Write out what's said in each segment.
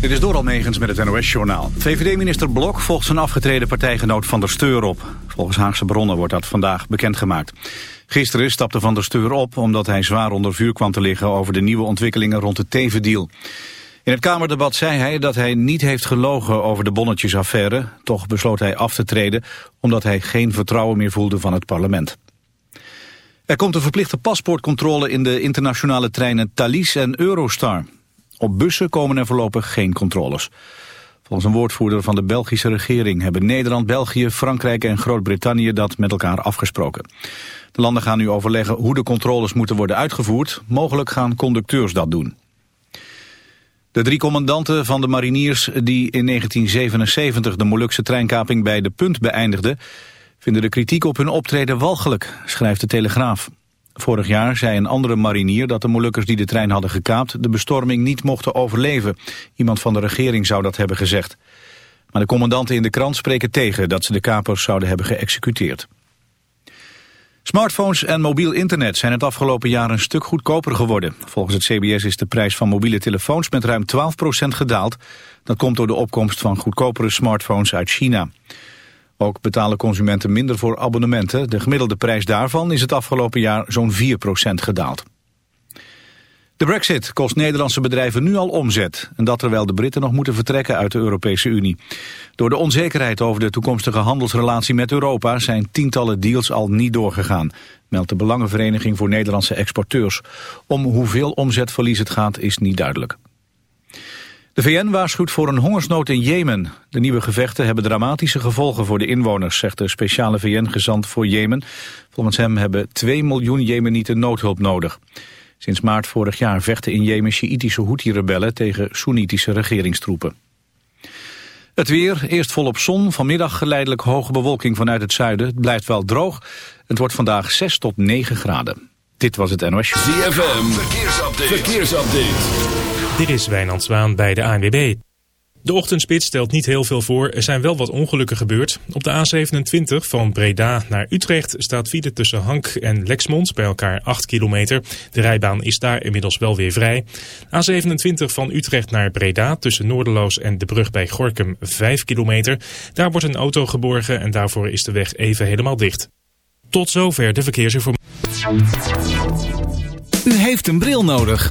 Dit is Doral Megens met het NOS-journaal. VVD-minister Blok volgt zijn afgetreden partijgenoot Van der Steur op. Volgens Haagse bronnen wordt dat vandaag bekendgemaakt. Gisteren stapte Van der Steur op omdat hij zwaar onder vuur kwam te liggen... over de nieuwe ontwikkelingen rond de Teven-deal. In het Kamerdebat zei hij dat hij niet heeft gelogen over de bonnetjesaffaire. Toch besloot hij af te treden omdat hij geen vertrouwen meer voelde van het parlement. Er komt een verplichte paspoortcontrole in de internationale treinen Thalys en Eurostar. Op bussen komen er voorlopig geen controles. Volgens een woordvoerder van de Belgische regering hebben Nederland, België, Frankrijk en Groot-Brittannië dat met elkaar afgesproken. De landen gaan nu overleggen hoe de controles moeten worden uitgevoerd. Mogelijk gaan conducteurs dat doen. De drie commandanten van de mariniers die in 1977 de Molukse treinkaping bij De Punt beëindigden... vinden de kritiek op hun optreden walgelijk, schrijft de Telegraaf. Vorig jaar zei een andere marinier dat de Molukkers die de trein hadden gekaapt de bestorming niet mochten overleven. Iemand van de regering zou dat hebben gezegd. Maar de commandanten in de krant spreken tegen dat ze de kapers zouden hebben geëxecuteerd. Smartphones en mobiel internet zijn het afgelopen jaar een stuk goedkoper geworden. Volgens het CBS is de prijs van mobiele telefoons met ruim 12% gedaald. Dat komt door de opkomst van goedkopere smartphones uit China. Ook betalen consumenten minder voor abonnementen. De gemiddelde prijs daarvan is het afgelopen jaar zo'n 4% gedaald. De brexit kost Nederlandse bedrijven nu al omzet. En dat terwijl de Britten nog moeten vertrekken uit de Europese Unie. Door de onzekerheid over de toekomstige handelsrelatie met Europa... zijn tientallen deals al niet doorgegaan, meldt de Belangenvereniging voor Nederlandse Exporteurs. Om hoeveel omzetverlies het gaat is niet duidelijk. De VN waarschuwt voor een hongersnood in Jemen. De nieuwe gevechten hebben dramatische gevolgen voor de inwoners, zegt de speciale VN-gezant voor Jemen. Volgens hem hebben 2 miljoen Jemenieten noodhulp nodig. Sinds maart vorig jaar vechten in Jemen Sjiitische Houthi-rebellen tegen Soenitische regeringstroepen. Het weer, eerst volop zon, vanmiddag geleidelijk hoge bewolking vanuit het zuiden. Het blijft wel droog. Het wordt vandaag 6 tot 9 graden. Dit was het NOS. ZFM, verkeersupdate. verkeersupdate. Dit is Wijnand Zwaan bij de ANWB. De ochtendspits stelt niet heel veel voor. Er zijn wel wat ongelukken gebeurd. Op de A27 van Breda naar Utrecht staat file tussen Hank en Lexmond bij elkaar 8 kilometer. De rijbaan is daar inmiddels wel weer vrij. A27 van Utrecht naar Breda tussen Noorderloos en de brug bij Gorkum 5 kilometer. Daar wordt een auto geborgen en daarvoor is de weg even helemaal dicht. Tot zover de verkeersinformatie. U heeft een bril nodig.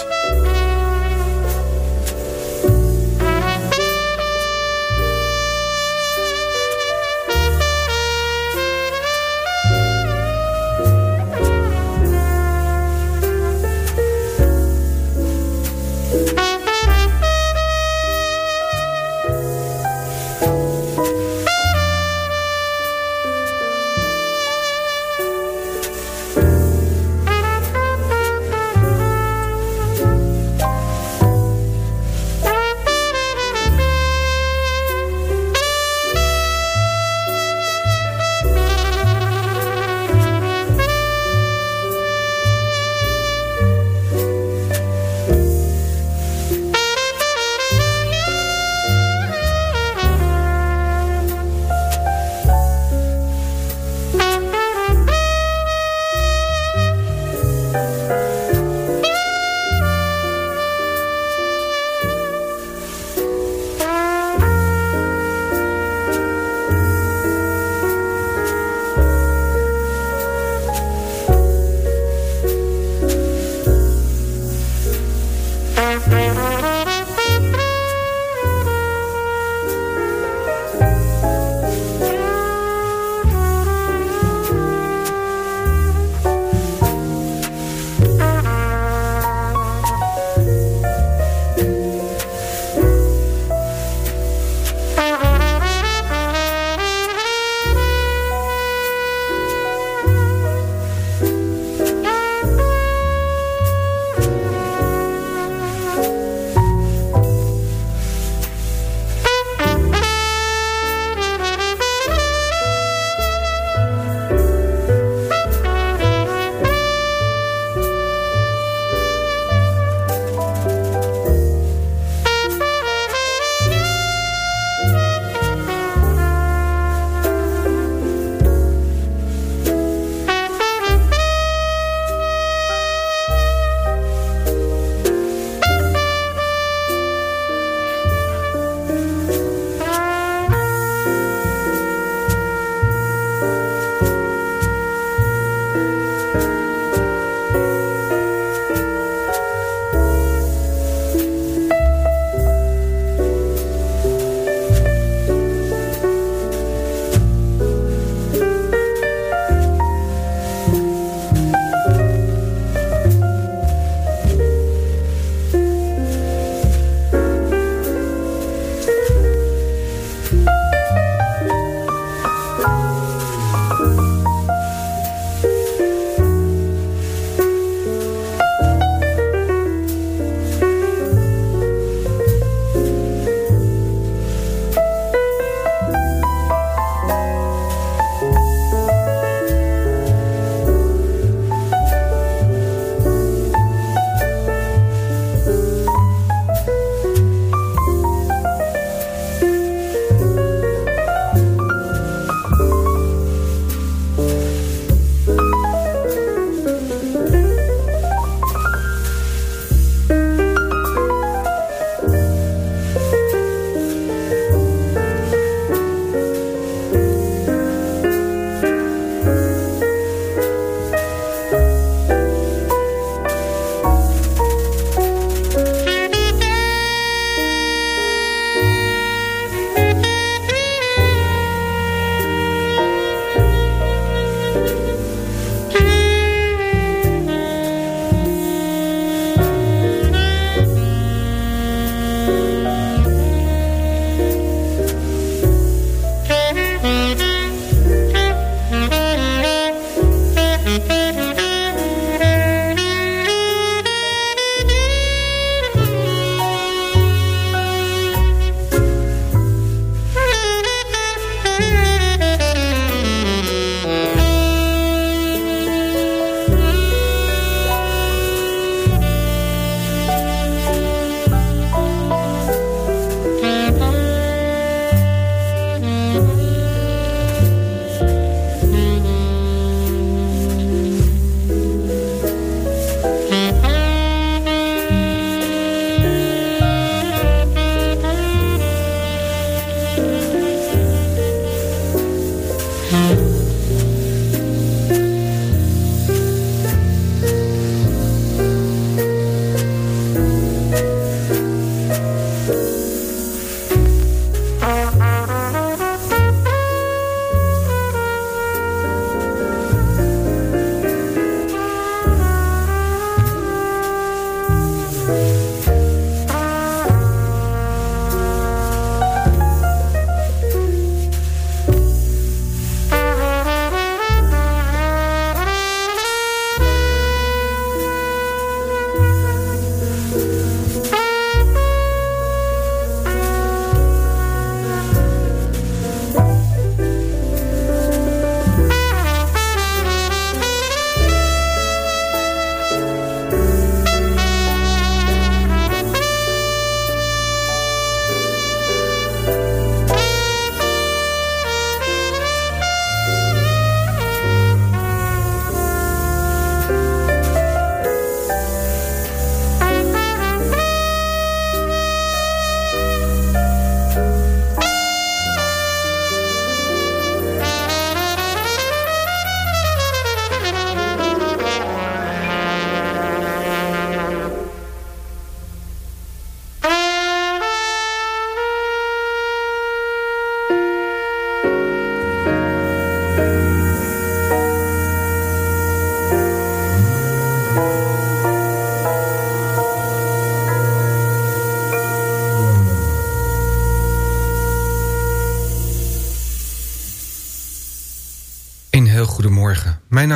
Bye.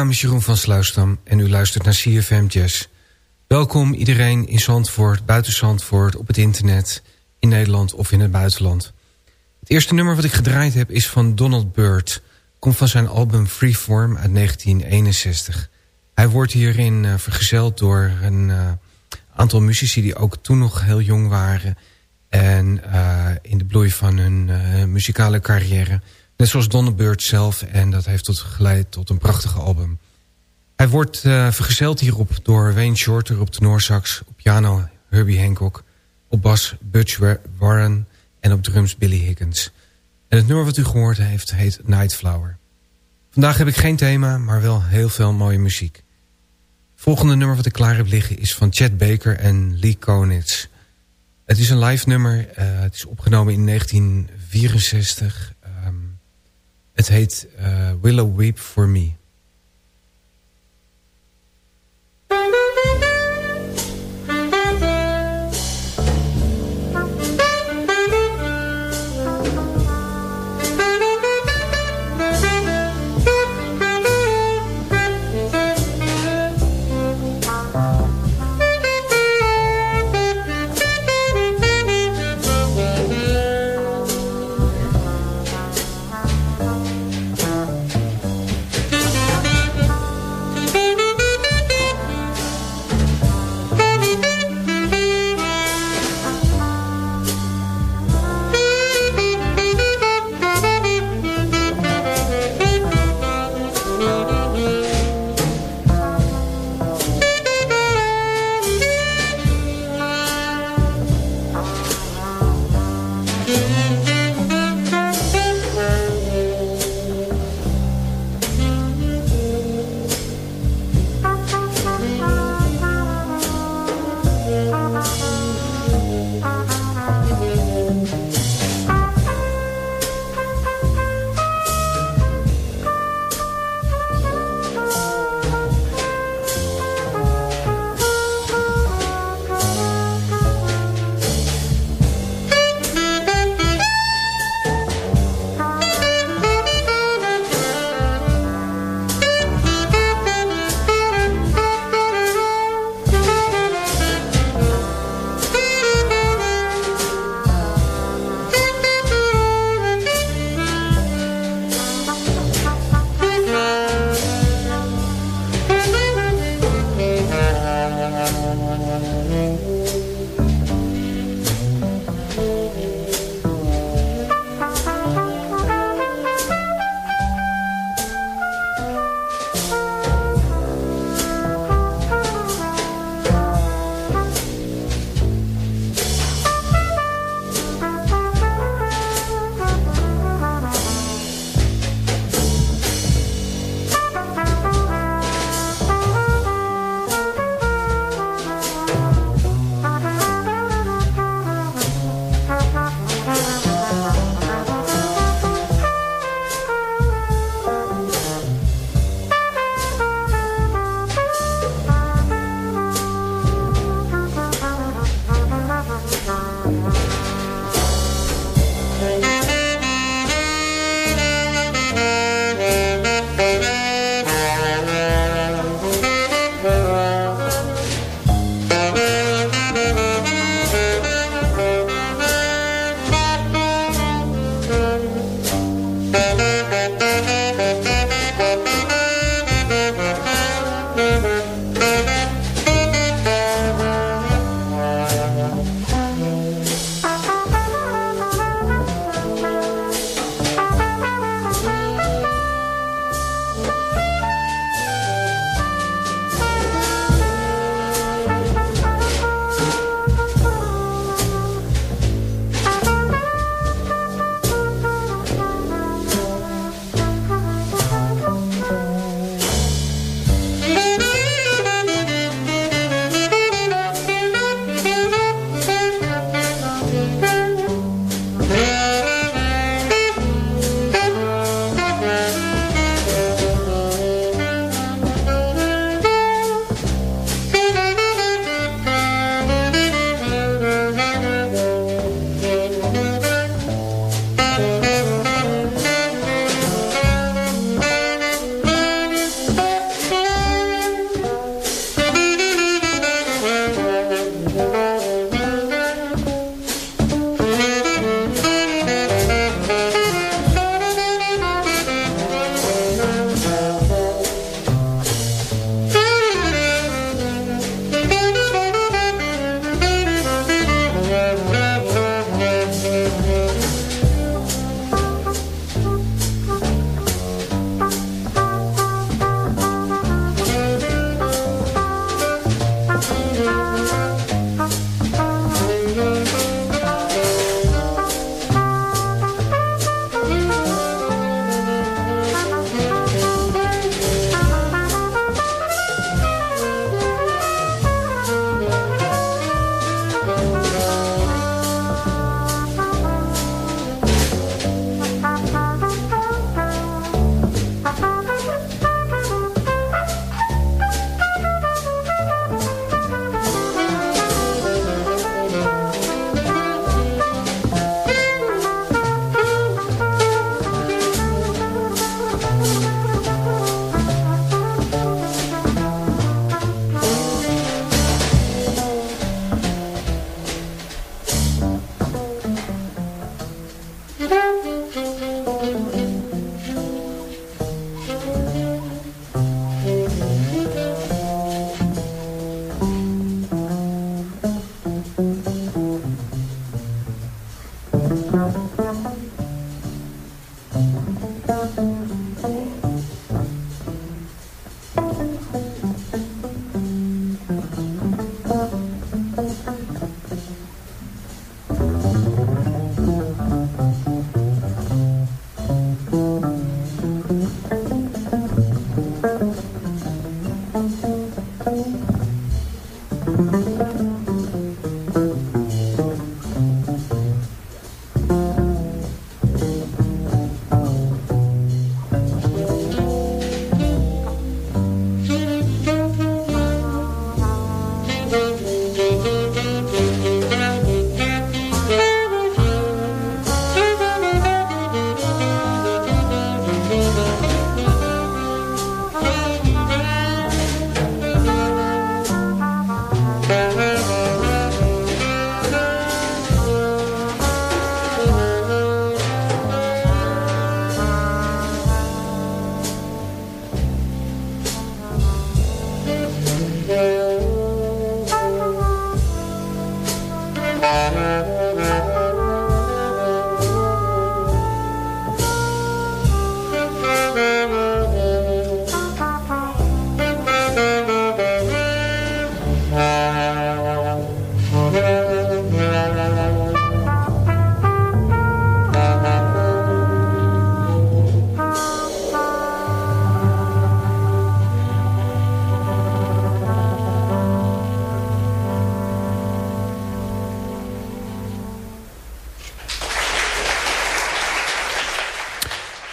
Naam is Jeroen van Sluisdam en u luistert naar CFM Jazz. Welkom iedereen in Zandvoort, buiten Zandvoort, op het internet, in Nederland of in het buitenland. Het eerste nummer wat ik gedraaid heb is van Donald Byrd. Komt van zijn album Freeform uit 1961. Hij wordt hierin uh, vergezeld door een uh, aantal muzici die ook toen nog heel jong waren. En uh, in de bloei van hun muzikale carrière Net zoals Donnebeurt zelf. En dat heeft tot geleid tot een prachtige album. Hij wordt uh, vergezeld hierop door Wayne Shorter op tenorsax. Op piano Herbie Hancock. Op bas Butch Warren. En op drums Billy Higgins. En het nummer wat u gehoord heeft heet Nightflower. Vandaag heb ik geen thema, maar wel heel veel mooie muziek. Het volgende nummer wat ik klaar heb liggen is van Chad Baker en Lee Konitz. Het is een live nummer. Uh, het is opgenomen in 1964 het heet uh, Willow Weep For Me.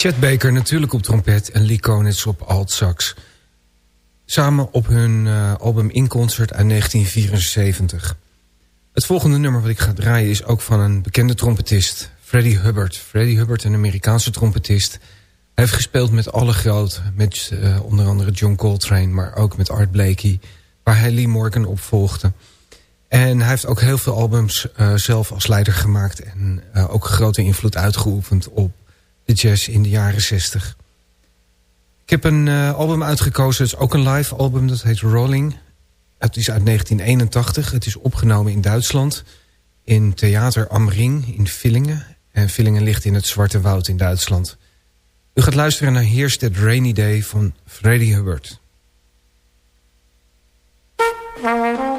Chet Baker natuurlijk op trompet en Lee Konitz op alt-sax. Samen op hun uh, album In Concert uit 1974. Het volgende nummer wat ik ga draaien is ook van een bekende trompetist, Freddie Hubbard. Freddie Hubbard, een Amerikaanse trompetist. Hij heeft gespeeld met alle groot, met uh, onder andere John Coltrane, maar ook met Art Blakey, waar hij Lee Morgan opvolgde. En hij heeft ook heel veel albums uh, zelf als leider gemaakt en ook grote invloed uitgeoefend op de jazz in de jaren 60. Ik heb een uh, album uitgekozen, het is ook een live album, dat heet Rolling. Het is uit 1981, het is opgenomen in Duitsland... in Theater Am Ring in Villingen. En Villingen ligt in het Zwarte Woud in Duitsland. U gaat luisteren naar Here's That Rainy Day van Freddie Hubbard.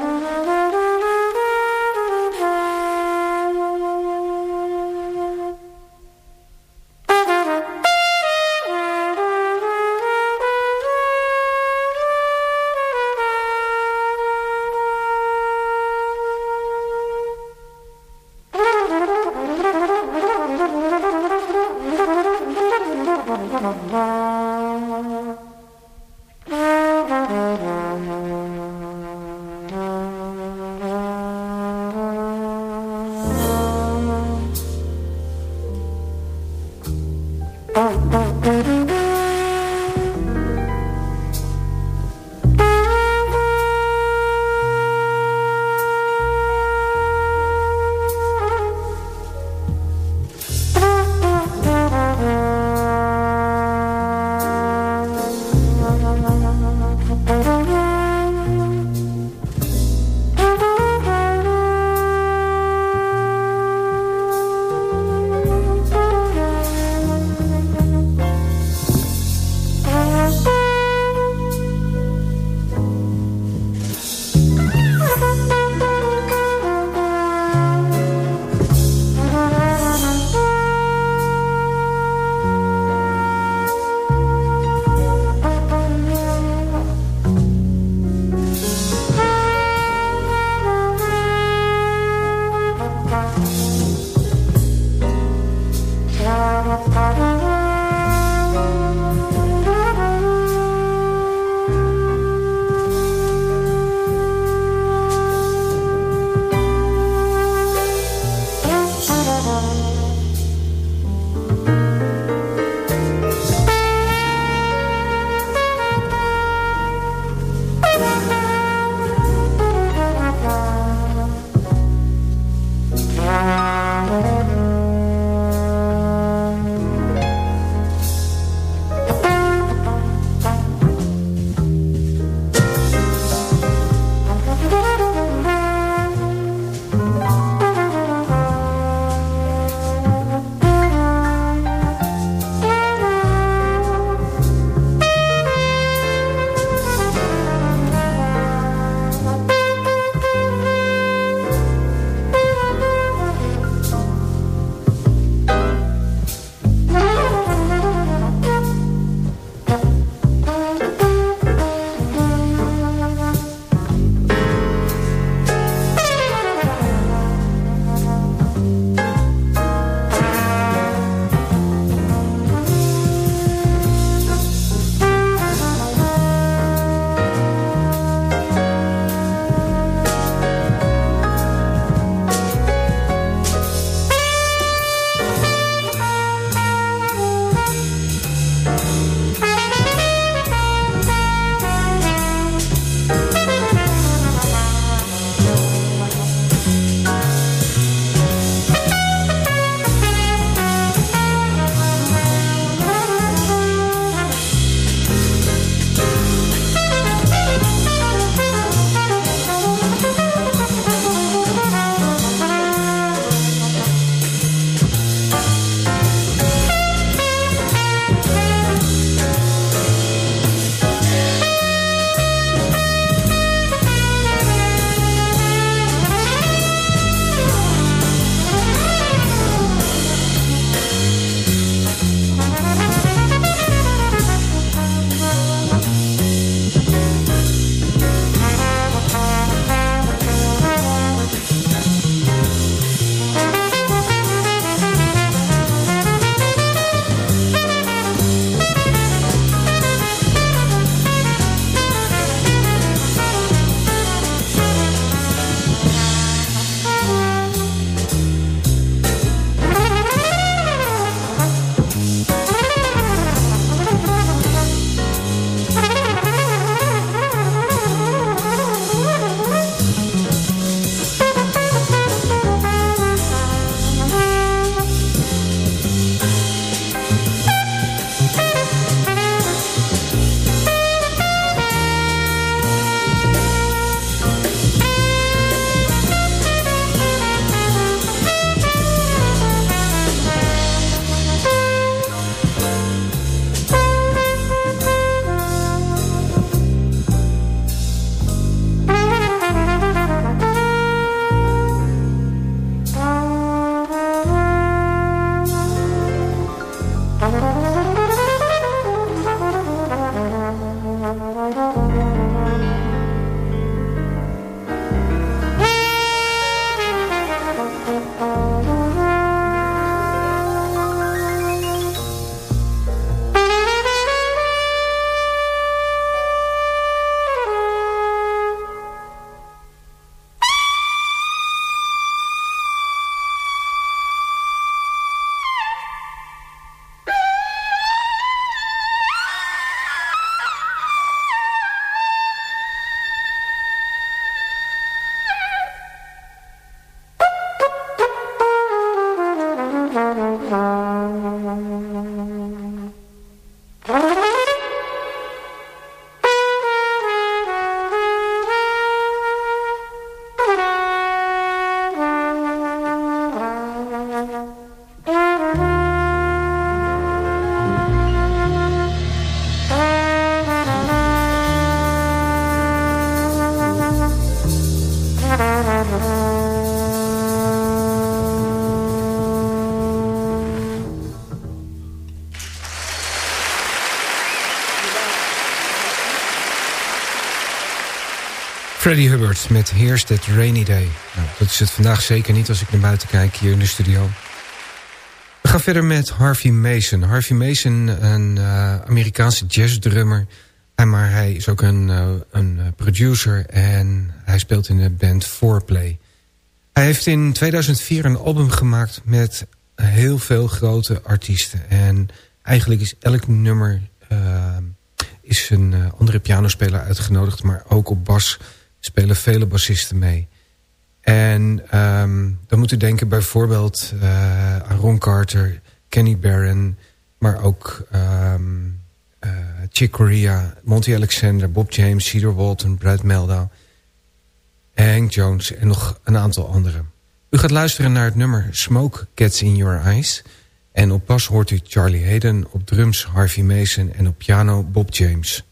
Freddie Hubbard met Here's That Rainy Day. Nou, dat is het vandaag zeker niet als ik naar buiten kijk hier in de studio. We gaan verder met Harvey Mason. Harvey Mason, een uh, Amerikaanse jazzdrummer. Maar hij is ook een, uh, een producer en hij speelt in de band Foreplay. Hij heeft in 2004 een album gemaakt met heel veel grote artiesten. En eigenlijk is elk nummer uh, is een andere pianospeler uitgenodigd. Maar ook op bas spelen vele bassisten mee. En um, dan moet u denken bijvoorbeeld uh, aan Ron Carter, Kenny Barron... maar ook um, uh, Chick Corea, Monty Alexander, Bob James, Cedar Walton, Brad Meldau... Hank Jones en nog een aantal anderen. U gaat luisteren naar het nummer Smoke Gets in Your Eyes... en op bas hoort u Charlie Hayden, op drums Harvey Mason en op piano Bob James...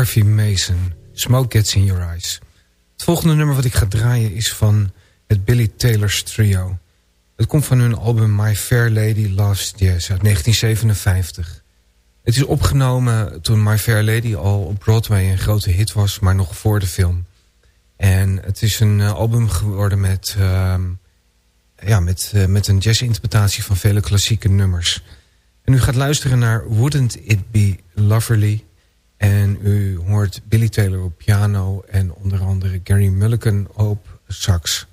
Harvey Mason, Smoke Gets in Your Eyes. Het volgende nummer wat ik ga draaien is van het Billy Taylor's Trio. Het komt van hun album My Fair Lady Loves Jazz uit 1957. Het is opgenomen toen My Fair Lady al op Broadway een grote hit was, maar nog voor de film. En het is een eh, album geworden met, uh, ja, met, uh, met een jazzinterpretatie van vele klassieke nummers. En u gaat luisteren naar Wouldn't It Be Loverly... En u hoort Billy Taylor op piano en onder andere Gary Mulligan op sax.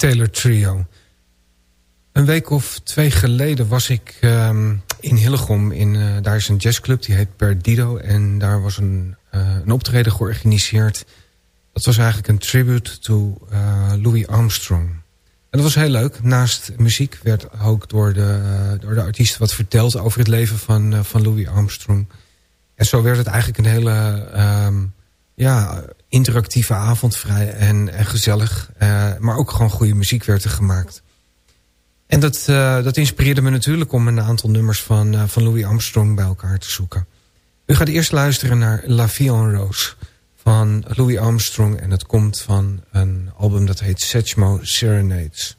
Taylor Trio. Een week of twee geleden was ik um, in Hillegom. In, uh, daar is een jazzclub, die heet Perdido. En daar was een, uh, een optreden georganiseerd. Dat was eigenlijk een tribute to uh, Louis Armstrong. En dat was heel leuk. Naast muziek werd ook door de, door de artiest wat verteld... over het leven van, van Louis Armstrong. En zo werd het eigenlijk een hele... Um, ja, interactieve avond, vrij en, en gezellig. Uh, maar ook gewoon goede muziek werd er gemaakt. En dat, uh, dat inspireerde me natuurlijk om een aantal nummers van, uh, van Louis Armstrong bij elkaar te zoeken. U gaat eerst luisteren naar La Vie en Rose van Louis Armstrong. En dat komt van een album dat heet Satchmo Serenades.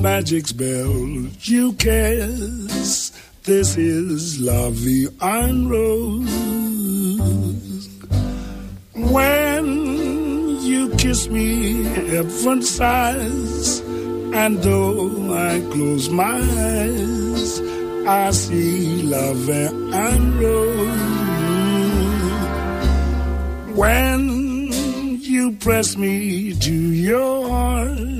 Magic spell you cast. This is Vie en Rose. When you kiss me, heaven sighs, and though I close my eyes, I see Vie en Rose. When you press me to your heart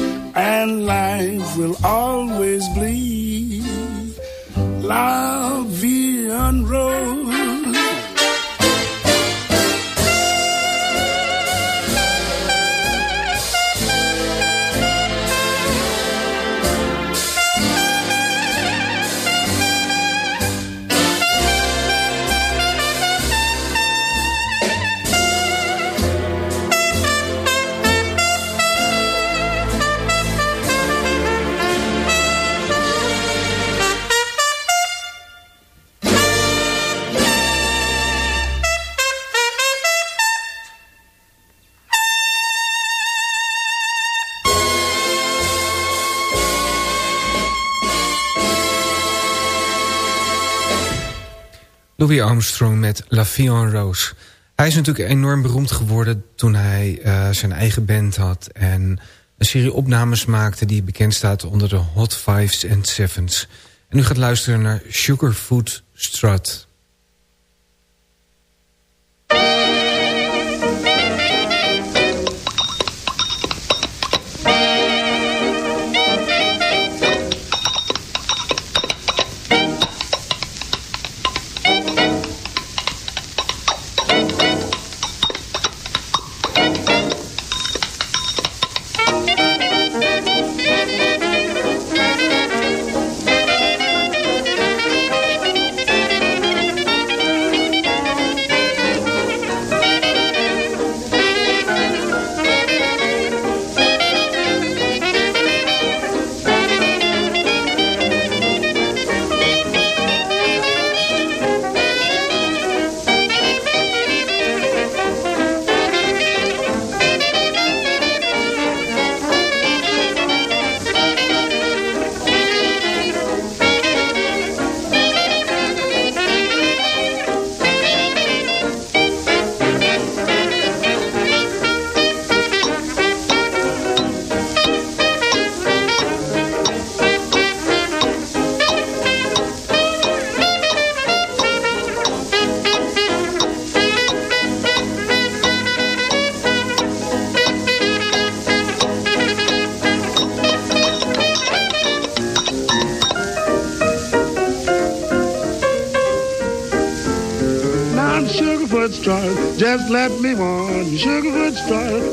and life will always bleed. La vie Louis Armstrong met La Vie en Rose. Hij is natuurlijk enorm beroemd geworden toen hij uh, zijn eigen band had... en een serie opnames maakte die bekend staat onder de Hot Fives en Sevens. En u gaat luisteren naar Sugarfoot Strut.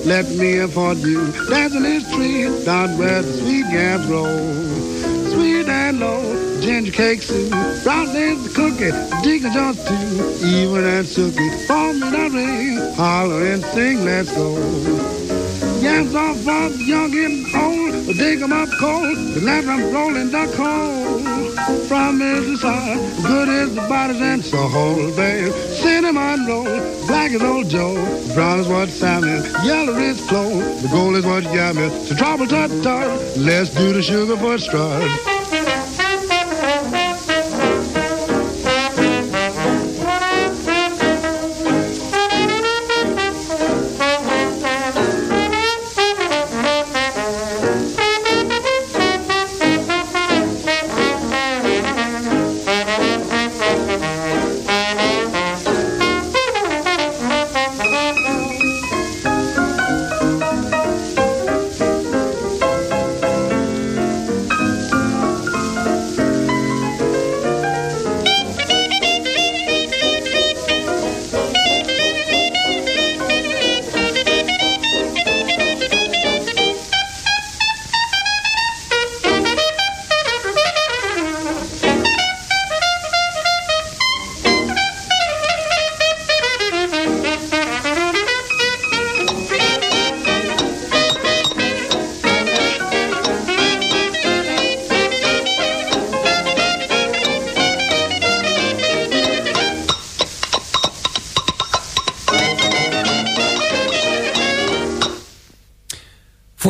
Let me afford you. Dancing this tree down where the sweet yams grow. Sweet and low, ginger cake soup. Brown is the cookie, Deacon Jones too. Even and Sookie, for me that ring. Holler and sing, let's go. Yams are for the young and old. Dig 'em up cold, let 'em rolling duck hole. From is the side, good as the bodies and so whole day. Cinnamon roll, black as old Joe, brown is what salmon, yellow is flow, the gold is what yummy. So trouble tut tut, let's do the sugar for strut.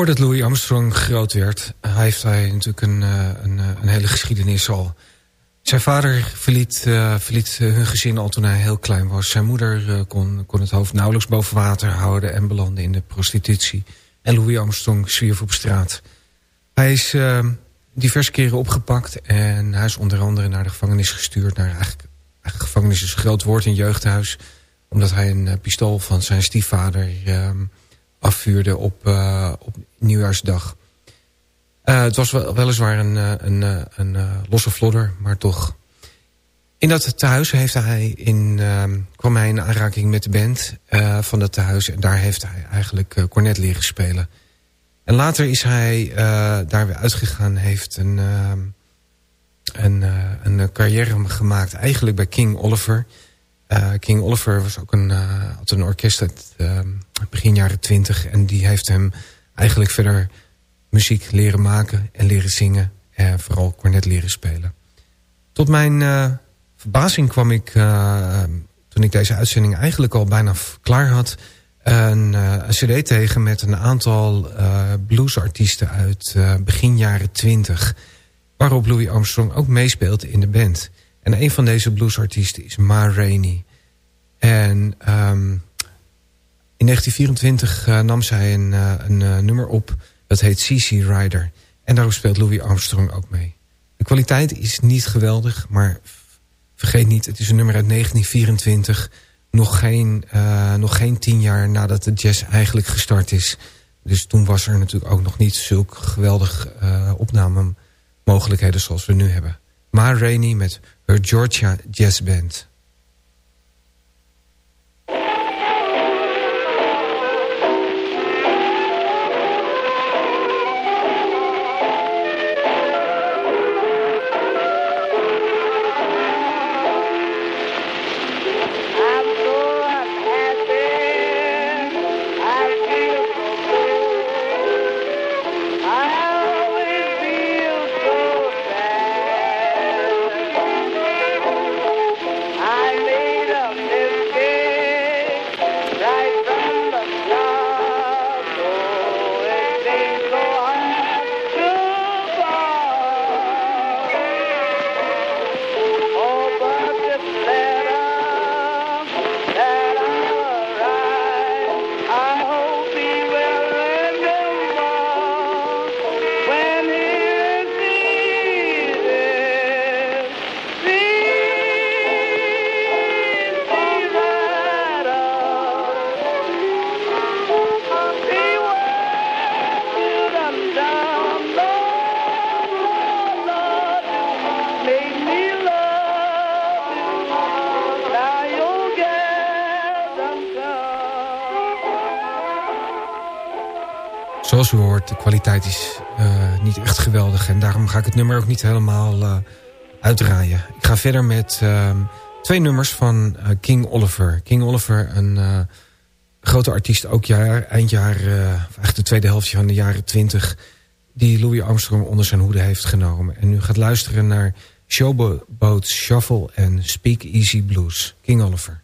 Voordat Louis Armstrong groot werd, heeft hij natuurlijk een, eh, een, eh, een hele geschiedenis al. Zijn vader verliet, uh, verliet hun gezin al toen hij heel klein was. Zijn moeder kon, kon het hoofd nauwelijks boven water houden en belandde in de prostitutie. En Louis Armstrong zwierf op straat. Hij is diverse keren opgepakt en hij is onder andere naar de gevangenis gestuurd. Naar eigenlijk, eigenlijk gevangenis is een groot woord in jeugdhuis. Omdat hij een pistool van zijn stiefvader ehm, afvuurde op, uh, op nieuwjaarsdag. Uh, het was wel, weliswaar een, eh, een, een, losse vlodder, maar toch. In dat tehuis heeft hij in, ehm, kwam hij in aanraking met de band van dat tehuis. En daar heeft hij eigenlijk cornet leren spelen. En later is hij daar weer uitgegaan. Heeft een, ehm, een, een carrière gemaakt eigenlijk bij King Oliver. King Oliver was ook een, had een orkest uit ehm, begin jaren twintig. En die heeft hem eigenlijk verder muziek leren maken en leren zingen. En vooral cornet leren spelen. Tot mijn uh, verbazing kwam ik, uh, toen ik deze uitzending eigenlijk al bijna klaar had... een, cd tegen met een aantal bluesartiesten uit begin jaren twintig. Waarop Louis Armstrong ook meespeelt in de band. En een van deze bluesartiesten is Ma Rainey. En um, in 1924 uh, nam zij een, uh, een uh, nummer op. Dat heet CC Rider. En daarop speelt Louis Armstrong ook mee. De kwaliteit is niet geweldig. Maar vergeet niet, het is een nummer uit 1924. Nog geen, nog geen tien jaar nadat de jazz eigenlijk gestart is. Dus toen was er natuurlijk ook nog niet zulk geweldig opnamemogelijkheden zoals we nu hebben. Ma Rainey met her Georgia Jazz Band. Zoals u hoort, de kwaliteit is uh, niet echt geweldig. En daarom ga ik het nummer ook niet helemaal uh, uitdraaien. Ik ga verder met uh, twee nummers van King Oliver. King Oliver, een grote artiest, ook jaar, eind jaar, eigenlijk de tweede helft van de jaren twintig... die Louis Armstrong onder zijn hoede heeft genomen. En u gaat luisteren naar Showboat Shuffle en Speak Easy Blues. King Oliver.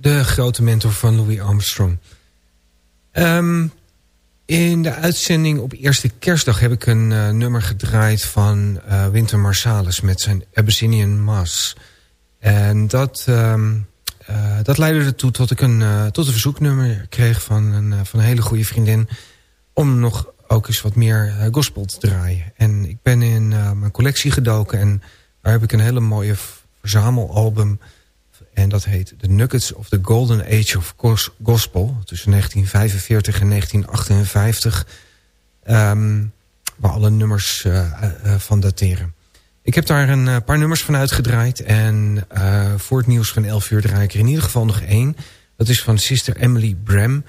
De grote mentor van Louis Armstrong. Um, in de uitzending op eerste kerstdag heb ik een uh, nummer gedraaid van uh, Winter Marsalis met zijn Abyssinian Mass. En dat, um, uh, dat leidde ertoe tot ik een, tot een verzoeknummer kreeg van een, van een hele goede vriendin... om nog ook eens wat meer gospel te draaien. En ik ben in mijn collectie gedoken en daar heb ik een hele mooie verzamelalbum... En dat heet The Nuggets of the Golden Age of Gospel. Tussen 1945 en 1958. Um, waar alle nummers uh, uh, van dateren. Ik heb daar een paar nummers van uitgedraaid. En voor het nieuws van 11 uur draai ik er in ieder geval nog één. Dat is van Sister Emily Bram.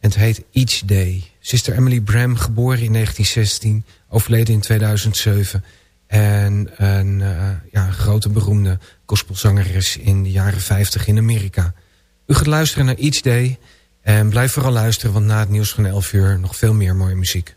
En het heet Each Day. Sister Emily Bram, geboren in 1916. Overleden in 2007. En een uh, ja, grote beroemde gospelzangeres in de jaren 50 in Amerika. U gaat luisteren naar Each Day. En blijf vooral luisteren, want na het nieuws van 11 uur nog veel meer mooie muziek.